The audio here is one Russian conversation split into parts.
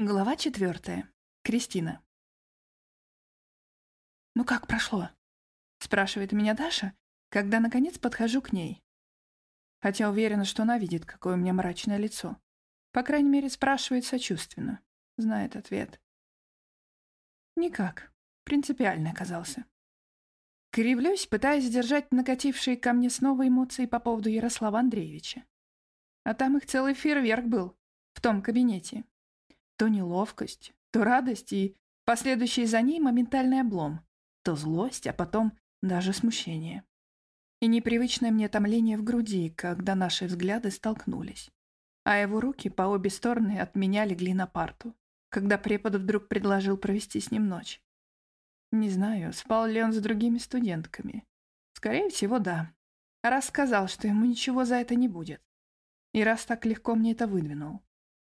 Глава четвертая. Кристина. «Ну как прошло?» — спрашивает меня Даша, когда, наконец, подхожу к ней. Хотя уверена, что она видит, какое у меня мрачное лицо. По крайней мере, спрашивает сочувственно. Знает ответ. Никак. Принципиально оказался. Кривлюсь, пытаясь сдержать накатившие ко мне снова эмоции по поводу Ярослава Андреевича. А там их целый фейерверк был в том кабинете. То неловкость, то радость и последующий за ней моментальный облом, то злость, а потом даже смущение. И непривычное мне томление в груди, когда наши взгляды столкнулись. А его руки по обе стороны от меня легли на парту, когда препод вдруг предложил провести с ним ночь. Не знаю, спал ли он с другими студентками. Скорее всего, да. Раз сказал, что ему ничего за это не будет. И раз так легко мне это выдвинул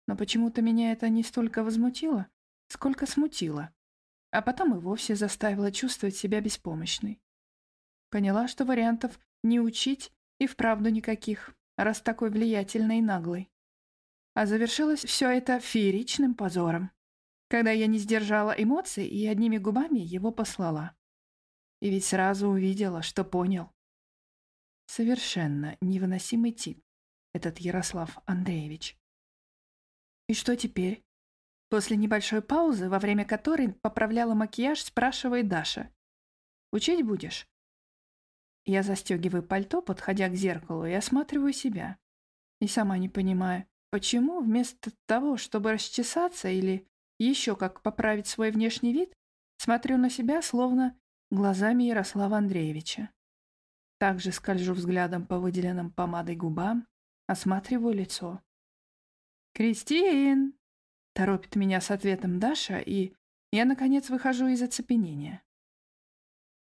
но почему-то меня это не столько возмутило, сколько смутило, а потом и вовсе заставило чувствовать себя беспомощной. Поняла, что вариантов не учить и вправду никаких, раз такой влиятельный и наглый. А завершилось все это фееричным позором, когда я не сдержала эмоций и одними губами его послала. И ведь сразу увидела, что понял. Совершенно невыносимый тип, этот Ярослав Андреевич. «И что теперь?» После небольшой паузы, во время которой поправляла макияж, спрашивает Даша. «Учить будешь?» Я застегиваю пальто, подходя к зеркалу, и осматриваю себя. И сама не понимаю, почему вместо того, чтобы расчесаться или еще как поправить свой внешний вид, смотрю на себя словно глазами Ярослава Андреевича. Также скольжу взглядом по выделенным помадой губам, осматриваю лицо. «Кристин!» — торопит меня с ответом Даша, и я, наконец, выхожу из оцепенения.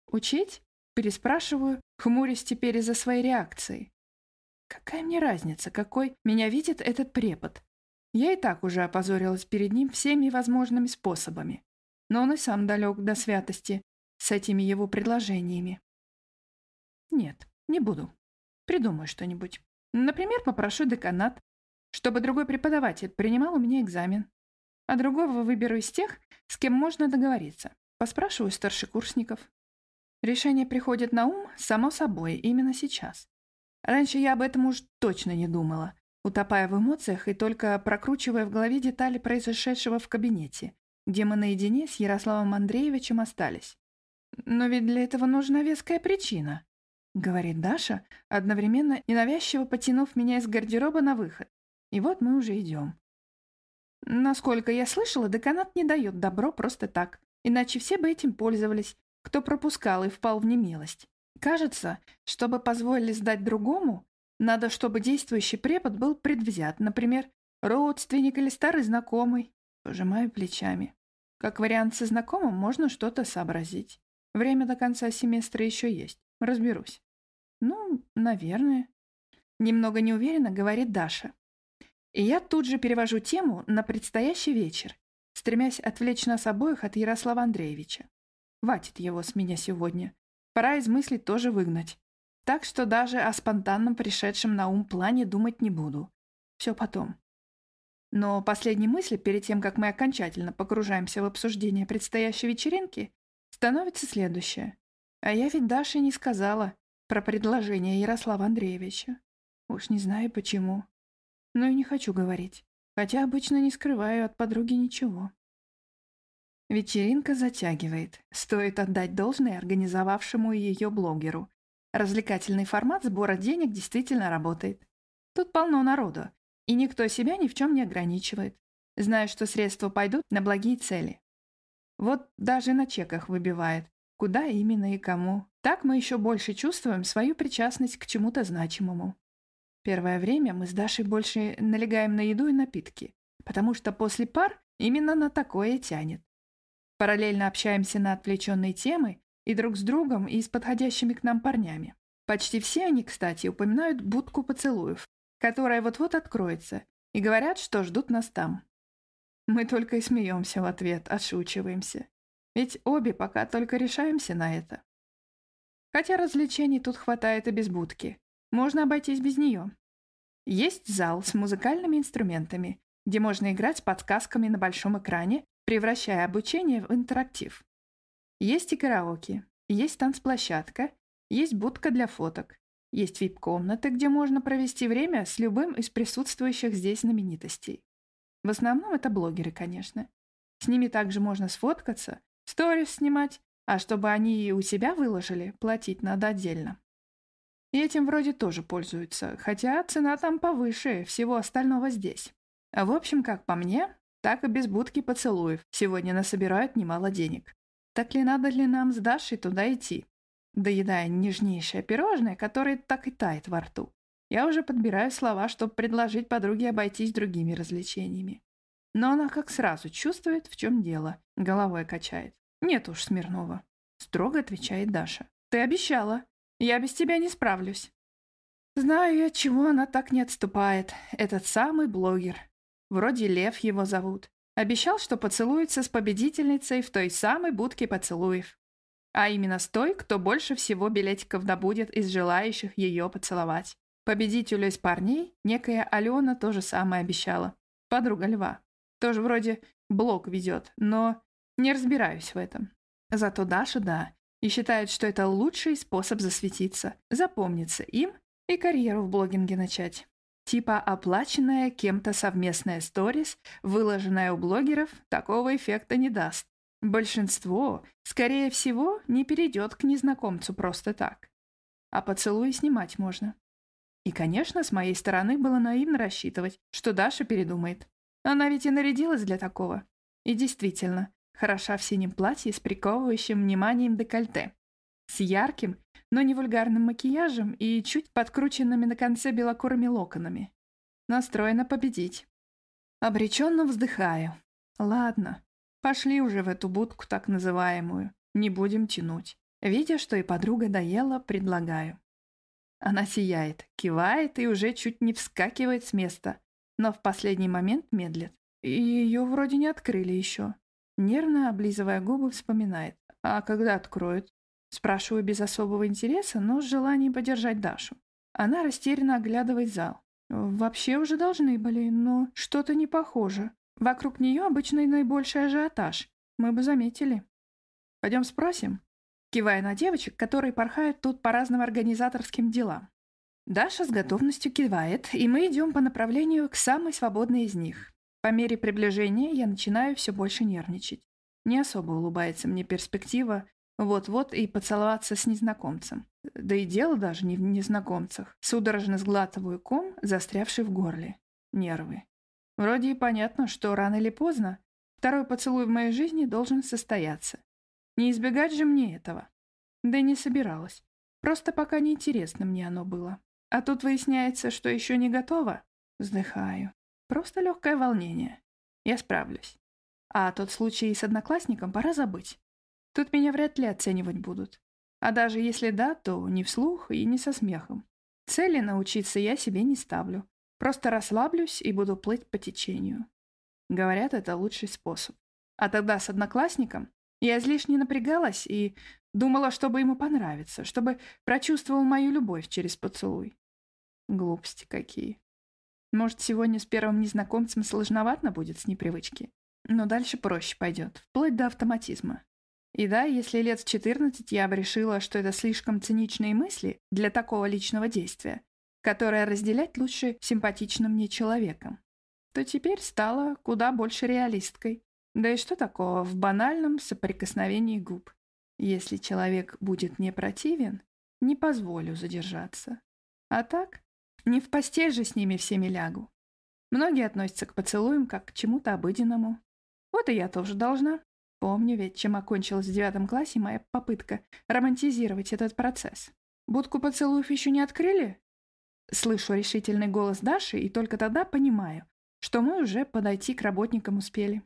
«Учить?» — переспрашиваю, хмурясь теперь из-за своей реакции. «Какая мне разница, какой меня видит этот препод? Я и так уже опозорилась перед ним всеми возможными способами, но он и сам далек до святости с этими его предложениями. Нет, не буду. Придумаю что-нибудь. Например, попрошу деканат чтобы другой преподаватель принимал у меня экзамен. А другого выберу из тех, с кем можно договориться. Поспрашиваю старшекурсников. Решение приходит на ум, само собой, именно сейчас. Раньше я об этом уж точно не думала, утопая в эмоциях и только прокручивая в голове детали произошедшего в кабинете, где мы наедине с Ярославом Андреевичем остались. Но ведь для этого нужна веская причина, говорит Даша, одновременно ненавязчиво потянув меня из гардероба на выход. И вот мы уже идем. Насколько я слышала, деканат не дает добро просто так, иначе все бы этим пользовались, кто пропускал и впал в немилость. Кажется, чтобы позволили сдать другому, надо, чтобы действующий препод был предвзят, например, родственник или старый знакомый. Пожимаю плечами. Как вариант со знакомым можно что-то сообразить. Время до конца семестра еще есть. Разберусь. Ну, наверное. Немного неуверенно говорит Даша. И я тут же перевожу тему на предстоящий вечер, стремясь отвлечь нас обоих от Ярослава Андреевича. Хватит его с меня сегодня. Пора из мыслей тоже выгнать. Так что даже о спонтанном пришедшем на ум плане думать не буду. Все потом. Но последней мысли, перед тем, как мы окончательно погружаемся в обсуждение предстоящей вечеринки, становится следующее. А я ведь Даше не сказала про предложение Ярослава Андреевича. Уж не знаю почему но и не хочу говорить, хотя обычно не скрываю от подруги ничего. Вечеринка затягивает. Стоит отдать должное организовавшему ее блогеру. Развлекательный формат сбора денег действительно работает. Тут полно народу, и никто себя ни в чем не ограничивает, зная, что средства пойдут на благие цели. Вот даже на чеках выбивает, куда именно и кому. Так мы еще больше чувствуем свою причастность к чему-то значимому. Первое время мы с Дашей больше налегаем на еду и напитки, потому что после пар именно на такое тянет. Параллельно общаемся на отвлеченные темы и друг с другом, и с подходящими к нам парнями. Почти все они, кстати, упоминают будку поцелуев, которая вот-вот откроется, и говорят, что ждут нас там. Мы только и смеемся в ответ, отшучиваемся. Ведь обе пока только решаемся на это. Хотя развлечений тут хватает и без будки. Можно обойтись без нее. Есть зал с музыкальными инструментами, где можно играть с подсказками на большом экране, превращая обучение в интерактив. Есть и караоке, есть танцплощадка, есть будка для фоток, есть вип-комнаты, где можно провести время с любым из присутствующих здесь знаменитостей. В основном это блогеры, конечно. С ними также можно сфоткаться, сторис снимать, а чтобы они и у себя выложили, платить надо отдельно. И этим вроде тоже пользуются, хотя цена там повыше всего остального здесь. А в общем, как по мне, так и без будки поцелуев сегодня насобирают немало денег. Так ли надо ли нам с Дашей туда идти? доедая нежнейшее пирожное, которое так и тает во рту. Я уже подбираю слова, чтобы предложить подруге обойтись другими развлечениями. Но она как сразу чувствует, в чем дело. Головой качает. «Нет уж, Смирнова», — строго отвечает Даша. «Ты обещала. Я без тебя не справлюсь». Знаю я, чего она так не отступает. Этот самый блогер. Вроде Лев его зовут. Обещал, что поцелуется с победительницей в той самой будке поцелуев а именно с той, кто больше всего билетиков добудет из желающих ее поцеловать. Победителю из парней некая Алена тоже самое обещала. Подруга льва. Тоже вроде блог ведет, но не разбираюсь в этом. Зато Даша – да, и считает, что это лучший способ засветиться, запомниться им и карьеру в блогинге начать. Типа оплаченная кем-то совместная сторис, выложенная у блогеров, такого эффекта не даст. Большинство, скорее всего, не перейдет к незнакомцу просто так. А поцелуи снимать можно. И, конечно, с моей стороны было наивно рассчитывать, что Даша передумает. Она ведь и нарядилась для такого. И действительно, хороша в синем платье с приковывающим вниманием декольте. С ярким, но не вульгарным макияжем и чуть подкрученными на конце белокурыми локонами. Настроена победить. Обреченно вздыхаю. Ладно, Пошли уже в эту будку так называемую. Не будем тянуть. Видя, что и подруга доела, предлагаю. Она сияет, кивает и уже чуть не вскакивает с места, но в последний момент медлит. Ее вроде не открыли еще. Нервно, облизывая губы, вспоминает. А когда откроют? Спрашиваю без особого интереса, но с желанием подержать Дашу. Она растерянно оглядывает зал. Вообще уже должны были, но что-то не похоже. Вокруг нее обычно наибольший ажиотаж. Мы бы заметили. Пойдем спросим. Кивая на девочек, которые порхают тут по разным организаторским делам. Даша с готовностью кивает, и мы идем по направлению к самой свободной из них. По мере приближения я начинаю все больше нервничать. Не особо улыбается мне перспектива вот-вот и поцеловаться с незнакомцем. Да и дело даже не в незнакомцах. Судорожно сглатываю ком, застрявший в горле. Нервы. Вроде и понятно, что рано или поздно второй поцелуй в моей жизни должен состояться. Не избегать же мне этого. Да и не собиралась. Просто пока неинтересно мне оно было. А тут выясняется, что еще не готова. Вздыхаю. Просто легкое волнение. Я справлюсь. А тот случай с одноклассником пора забыть. Тут меня вряд ли оценивать будут. А даже если да, то не вслух и не со смехом. Цели научиться я себе не ставлю. Просто расслаблюсь и буду плыть по течению. Говорят, это лучший способ. А тогда с одноклассником я излишне напрягалась и думала, чтобы ему понравиться, чтобы прочувствовал мою любовь через поцелуй. Глупости какие. Может, сегодня с первым незнакомцем сложновато будет с непривычки, но дальше проще пойдет, вплоть до автоматизма. И да, если лет в 14 я бы решила, что это слишком циничные мысли для такого личного действия, которое разделять лучше симпатичным мне человеком, то теперь стала куда больше реалисткой. Да и что такого в банальном соприкосновении губ? Если человек будет мне противен, не позволю задержаться. А так, не в постель же с ними всеми лягу. Многие относятся к поцелуям как к чему-то обыденному. Вот и я тоже должна. Помню ведь, чем окончилась в девятом классе моя попытка романтизировать этот процесс. Будку поцелуев еще не открыли? Слышу решительный голос Даши и только тогда понимаю, что мы уже подойти к работникам успели.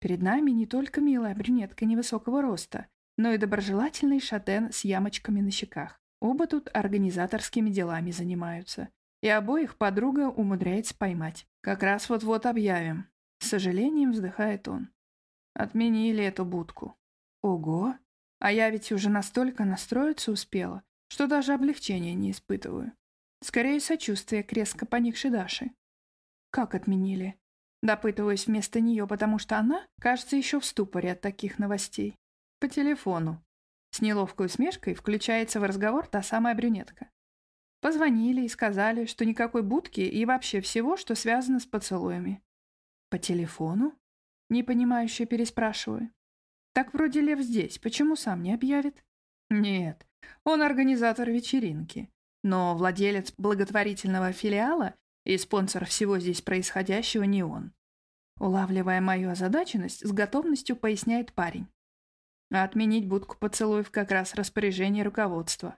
Перед нами не только милая брюнетка невысокого роста, но и доброжелательный шатен с ямочками на щеках. Оба тут организаторскими делами занимаются. И обоих подруга умудряется поймать. Как раз вот-вот объявим. С сожалением вздыхает он. Отменили эту будку. Ого! А я ведь уже настолько настроиться успела, что даже облегчения не испытываю. Скорее, сочувствие к резко поникшей Даше. Как отменили? Допытываюсь вместо нее, потому что она, кажется, еще в ступоре от таких новостей. По телефону. С неловкой усмешкой включается в разговор та самая брюнетка. Позвонили и сказали, что никакой будки и вообще всего, что связано с поцелуями. По телефону? Непонимающе переспрашиваю. Так вроде Лев здесь, почему сам не объявит? Нет, он организатор вечеринки. Но владелец благотворительного филиала и спонсор всего здесь происходящего не он. Улавливая мою озадаченность, с готовностью поясняет парень. Отменить будку поцелуев как раз распоряжение руководства.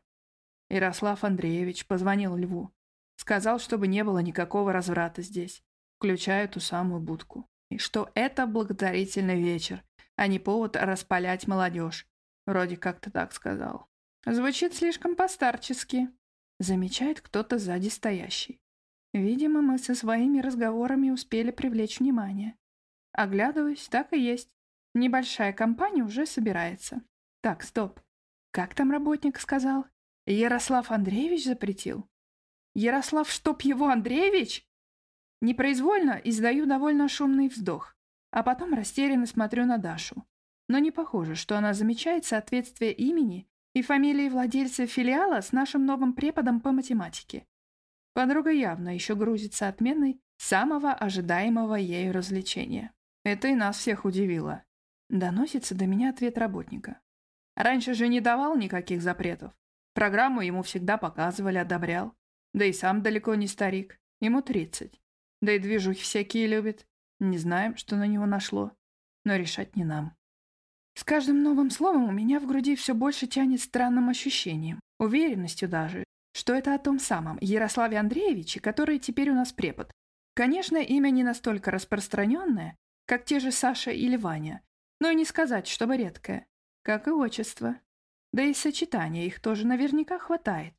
Ярослав Андреевич позвонил Льву. Сказал, чтобы не было никакого разврата здесь, включая ту самую будку. И что это благотворительный вечер, а не повод распалять молодежь. Вроде как-то так сказал. Звучит слишком постарчески. Замечает кто-то сзади стоящий. Видимо, мы со своими разговорами успели привлечь внимание. Оглядываюсь, так и есть. Небольшая компания уже собирается. Так, стоп. Как там работник сказал? Ярослав Андреевич запретил? Ярослав, чтоб его Андреевич? Непроизвольно издаю довольно шумный вздох, а потом растерянно смотрю на Дашу. Но не похоже, что она замечает соответствие имени и фамилии владельца филиала с нашим новым преподом по математике. Подруга явно еще грузится отменой самого ожидаемого ею развлечения. Это и нас всех удивило. Доносится до меня ответ работника. Раньше же не давал никаких запретов. Программу ему всегда показывали, одобрял. Да и сам далеко не старик. Ему тридцать. Да и движухи всякие любит. Не знаем, что на него нашло. Но решать не нам. С каждым новым словом у меня в груди все больше тянет странным ощущением. Уверенностью даже, что это о том самом Ярославе Андреевиче, который теперь у нас препод. Конечно, имя не настолько распространенное, как те же Саша или Ваня, но и не сказать, чтобы редкое, как и отчество. Да и сочетания их тоже наверняка хватает.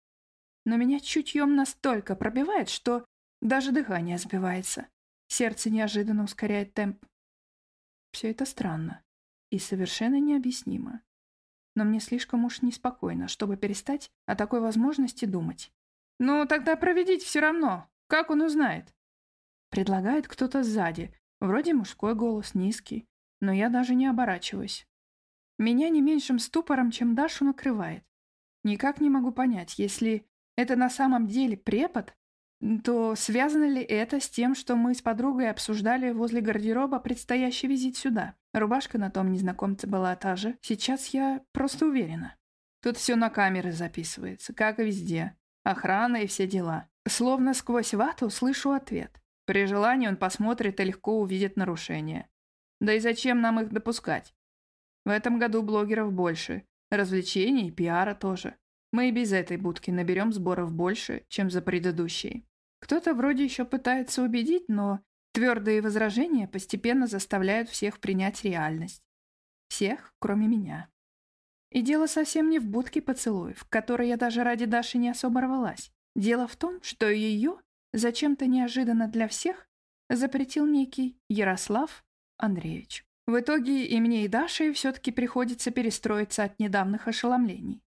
Но меня чутьем настолько пробивает, что даже дыхание сбивается. Сердце неожиданно ускоряет темп. Все это странно и совершенно необъяснимо. Но мне слишком уж неспокойно, чтобы перестать о такой возможности думать. «Ну, тогда проведите все равно. Как он узнает?» Предлагает кто-то сзади. Вроде мужской голос, низкий. Но я даже не оборачиваюсь. Меня не меньшим ступором, чем Дашу накрывает. Никак не могу понять, если это на самом деле препод, то связано ли это с тем, что мы с подругой обсуждали возле гардероба предстоящий визит сюда? Рубашка на том незнакомце была та же. Сейчас я просто уверена. Тут все на камеры записывается, как и везде. Охрана и все дела. Словно сквозь вату слышу ответ. При желании он посмотрит и легко увидит нарушения. Да и зачем нам их допускать? В этом году блогеров больше. Развлечений пиара тоже. Мы и без этой будки наберем сборов больше, чем за предыдущие. Кто-то вроде еще пытается убедить, но твердые возражения постепенно заставляют всех принять реальность. Всех, кроме меня. И дело совсем не в будке поцелуев, в которой я даже ради Даши не особо рвалась. Дело в том, что ее, зачем-то неожиданно для всех, запретил некий Ярослав Андреевич. В итоге и мне, и Даше все-таки приходится перестроиться от недавних ошеломлений.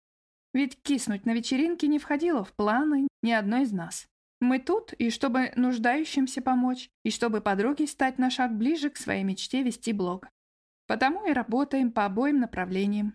Ведь киснуть на вечеринке не входило в планы ни одной из нас. Мы тут, и чтобы нуждающимся помочь, и чтобы подруге стать на шаг ближе к своей мечте вести блог. Потому и работаем по обоим направлениям.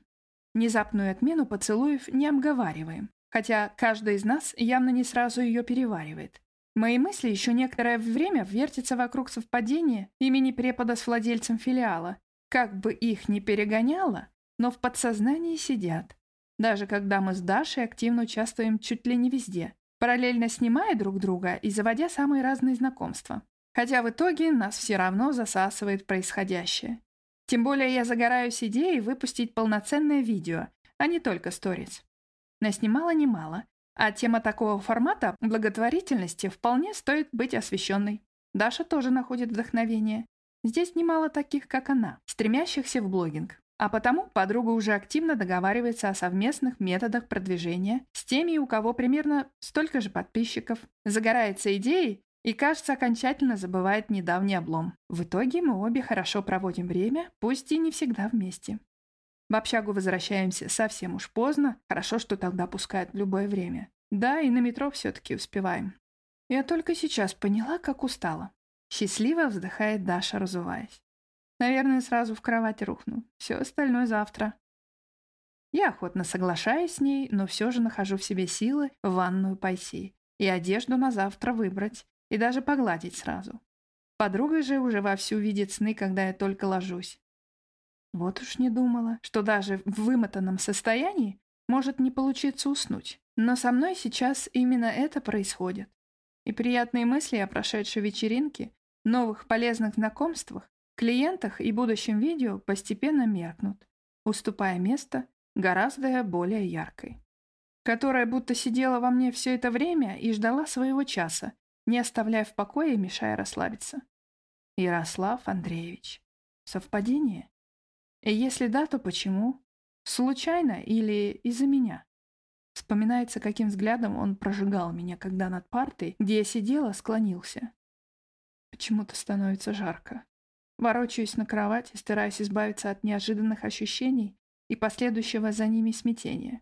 Внезапную отмену поцелуев не обговариваем, хотя каждый из нас явно не сразу ее переваривает. Мои мысли еще некоторое время вертятся вокруг совпадения имени препода с владельцем филиала. Как бы их ни перегоняло, но в подсознании сидят. Даже когда мы с Дашей активно участвуем чуть ли не везде параллельно снимая друг друга и заводя самые разные знакомства. Хотя в итоге нас все равно засасывает происходящее. Тем более я загораюсь идеей выпустить полноценное видео, а не только сторис. Наснимала немало, а тема такого формата благотворительности вполне стоит быть освещенной. Даша тоже находит вдохновение. Здесь немало таких, как она, стремящихся в блогинг. А потому подруга уже активно договаривается о совместных методах продвижения с теми, у кого примерно столько же подписчиков. Загорается идеей и, кажется, окончательно забывает недавний облом. В итоге мы обе хорошо проводим время, пусть и не всегда вместе. В общагу возвращаемся совсем уж поздно, хорошо, что тогда пускают в любое время. Да, и на метро все-таки успеваем. Я только сейчас поняла, как устала. Счастливо вздыхает Даша, разуваясь. Наверное, сразу в кровать рухну. Все остальное завтра. Я охотно соглашаюсь с ней, но все же нахожу в себе силы в ванную пойти и одежду на завтра выбрать, и даже погладить сразу. Подруга же уже вовсю видит сны, когда я только ложусь. Вот уж не думала, что даже в вымотанном состоянии может не получиться уснуть. Но со мной сейчас именно это происходит. И приятные мысли о прошедшей вечеринке, новых полезных знакомствах, клиентах и будущем видео постепенно меркнут, уступая место гораздо более яркой, которая будто сидела во мне все это время и ждала своего часа, не оставляя в покое и мешая расслабиться. Ярослав Андреевич. Совпадение? Если да, то почему? Случайно или из-за меня? Вспоминается, каким взглядом он прожигал меня, когда над партой, где я сидела, склонился. Почему-то становится жарко. Ворочаюсь на кровати, стараясь избавиться от неожиданных ощущений и последующего за ними смятения.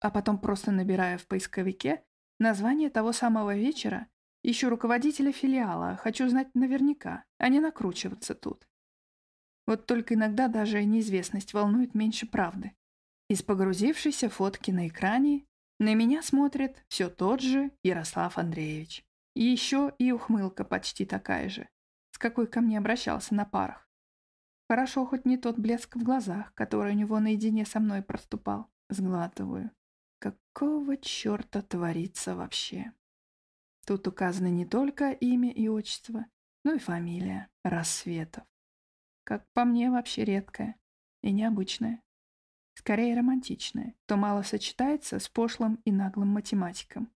А потом просто набираю в поисковике название того самого вечера, ищу руководителя филиала, хочу знать наверняка, а не накручиваться тут. Вот только иногда даже неизвестность волнует меньше правды. Из погрузившейся фотки на экране на меня смотрит все тот же Ярослав Андреевич. И еще и ухмылка почти такая же, с какой ко мне обращался на парах. Хорошо, хоть не тот блеск в глазах, который у него наедине со мной проступал. Сглатываю. Какого черта творится вообще? Тут указаны не только имя и отчество, но и фамилия Рассветов. Как по мне, вообще редкая и необычная. Скорее романтичная, то мало сочетается с пошлым и наглым математиком.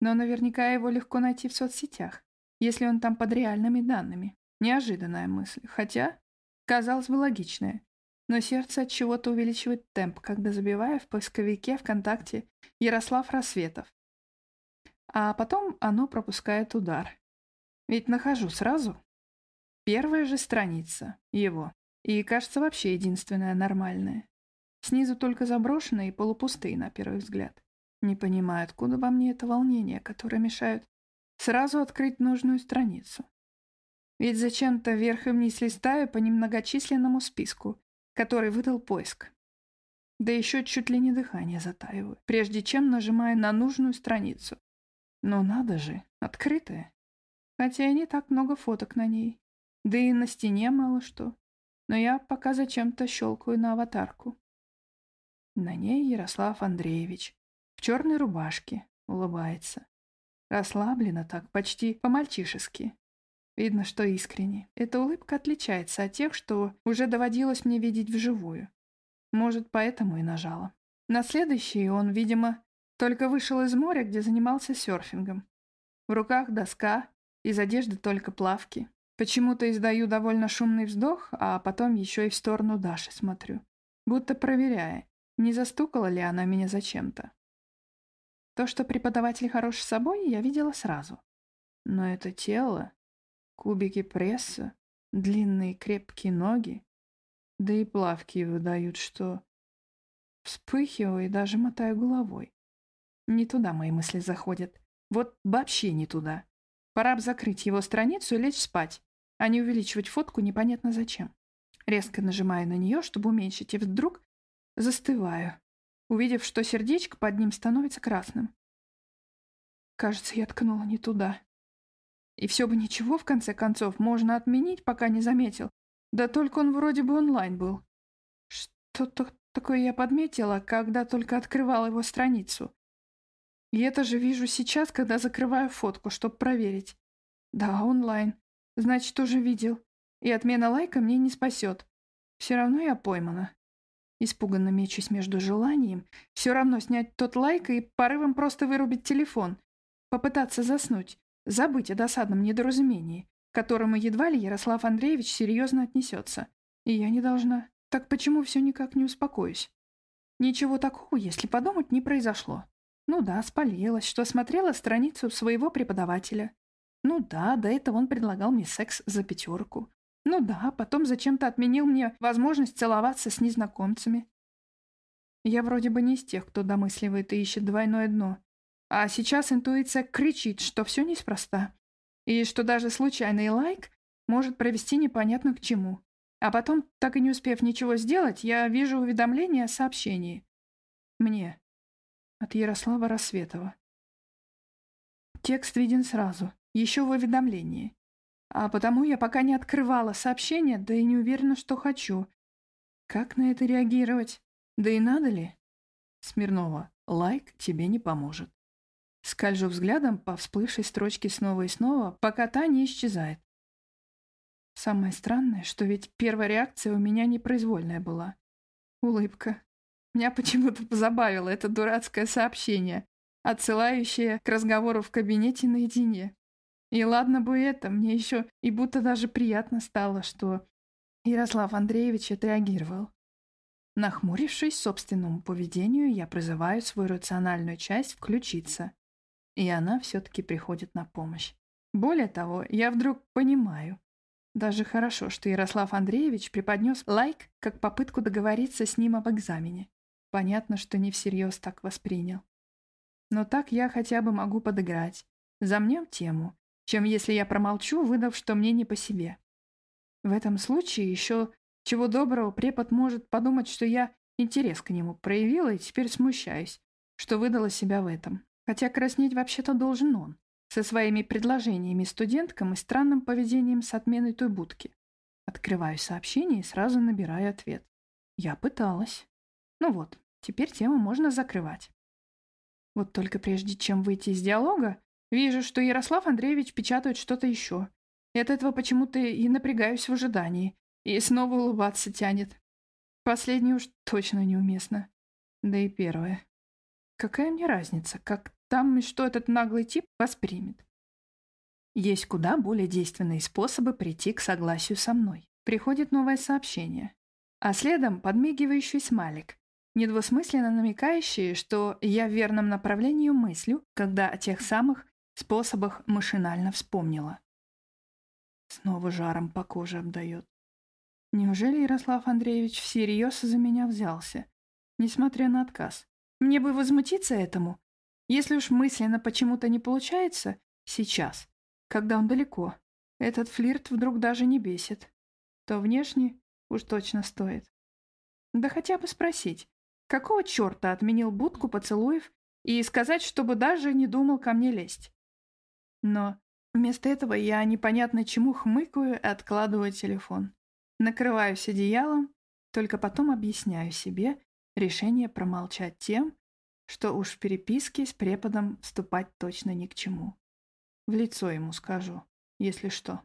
Но наверняка его легко найти в соцсетях, если он там под реальными данными. Неожиданная мысль, хотя, казалось бы, логичная. Но сердце от чего-то увеличивает темп, когда забиваю в поисковике ВКонтакте Ярослав Рассветов. А потом оно пропускает удар. Ведь нахожу сразу. Первая же страница его. И, кажется, вообще единственная нормальная. Снизу только заброшенные и полупустые, на первый взгляд. Не понимаю, откуда во мне это волнение, которое мешает сразу открыть нужную страницу. Ведь зачем-то вверх и вниз листаю по немногочисленному списку, который выдал поиск. Да еще чуть ли не дыхание затаиваю, прежде чем нажимаю на нужную страницу. Но надо же, открытая. Хотя и не так много фоток на ней. Да и на стене мало что. Но я пока зачем-то щелкаю на аватарку. На ней Ярослав Андреевич. В черной рубашке. Улыбается. Расслабленно так, почти по-мальчишески. Видно, что искренне. Эта улыбка отличается от тех, что уже доводилось мне видеть вживую. Может, поэтому и нажала. На следующий он, видимо, только вышел из моря, где занимался серфингом. В руках доска, из одежды только плавки. Почему-то издаю довольно шумный вздох, а потом еще и в сторону Даши смотрю. Будто проверяя, не застукала ли она меня зачем-то. То, что преподаватель хорош собой, я видела сразу. Но это тело... Кубики пресса, длинные крепкие ноги, да и плавки выдают, что... Вспыхиваю и даже мотаю головой. Не туда мои мысли заходят. Вот вообще не туда. Пора бы закрыть его страницу и лечь спать, а не увеличивать фотку непонятно зачем. Резко нажимаю на нее, чтобы уменьшить, и вдруг застываю, увидев, что сердечко под ним становится красным. Кажется, я ткнула не туда. И все бы ничего, в конце концов, можно отменить, пока не заметил. Да только он вроде бы онлайн был. Что-то такое я подметила, когда только открывала его страницу. И это же вижу сейчас, когда закрываю фотку, чтобы проверить. Да, онлайн. Значит, уже видел. И отмена лайка мне не спасет. Все равно я поймана. Испуганно мечусь между желанием все равно снять тот лайк и порывом просто вырубить телефон. Попытаться заснуть. Забыть о досадном недоразумении, к которому едва ли Ярослав Андреевич серьезно отнесется. И я не должна. Так почему все никак не успокоюсь? Ничего такого, если подумать, не произошло. Ну да, спалилась, что смотрела страницу своего преподавателя. Ну да, до этого он предлагал мне секс за пятерку. Ну да, потом зачем-то отменил мне возможность целоваться с незнакомцами. Я вроде бы не из тех, кто домысливает и ищет двойное дно. А сейчас интуиция кричит, что все неспроста. и что даже случайный лайк может провести непонятно к чему. А потом, так и не успев ничего сделать, я вижу уведомление о сообщении. Мне. От Ярослава Рассветова. Текст виден сразу, еще в уведомлении. А потому я пока не открывала сообщение, да и не уверена, что хочу. Как на это реагировать? Да и надо ли? Смирнова, лайк тебе не поможет. Скольжу взглядом по всплывшей строчке снова и снова, пока та не исчезает. Самое странное, что ведь первая реакция у меня непроизвольная была. Улыбка. Меня почему-то позабавило это дурацкое сообщение, отсылающее к разговору в кабинете наедине. И ладно бы это, мне еще и будто даже приятно стало, что Ярослав Андреевич отреагировал. Нахмурившись собственному поведению, я призываю свою рациональную часть включиться. И она все-таки приходит на помощь. Более того, я вдруг понимаю. Даже хорошо, что Ярослав Андреевич преподнес лайк как попытку договориться с ним об экзамене. Понятно, что не всерьез так воспринял. Но так я хотя бы могу подыграть. Замнем тему чем если я промолчу, выдав, что мне не по себе. В этом случае еще чего доброго препод может подумать, что я интерес к нему проявила и теперь смущаюсь, что выдала себя в этом. Хотя краснеть вообще-то должен он, со своими предложениями студенткам и странным поведением с отменой той будки. Открываю сообщение и сразу набираю ответ. Я пыталась. Ну вот, теперь тему можно закрывать. Вот только прежде чем выйти из диалога, Вижу, что Ярослав Андреевич печатает что-то еще. И от этого почему-то и напрягаюсь в ожидании. И снова улыбаться тянет. Последнее уж точно неуместно. Да и первое. Какая мне разница, как там и что этот наглый тип воспримет? Есть куда более действенные способы прийти к согласию со мной. Приходит новое сообщение. А следом подмигивающий смайлик, недвусмысленно намекающий, что я в верном направлении мыслю, когда о тех самых способах машинально вспомнила. Снова жаром по коже обдает. Неужели Ярослав Андреевич всерьез за меня взялся, несмотря на отказ? Мне бы возмутиться этому. Если уж мысленно почему-то не получается, сейчас, когда он далеко, этот флирт вдруг даже не бесит, то внешне уж точно стоит. Да хотя бы спросить, какого черта отменил будку поцелуев и сказать, чтобы даже не думал ко мне лезть. Но вместо этого я непонятно чему хмыкаю и откладываю телефон. Накрываюсь одеялом, только потом объясняю себе решение промолчать тем, что уж в переписке с преподом вступать точно ни к чему. В лицо ему скажу, если что.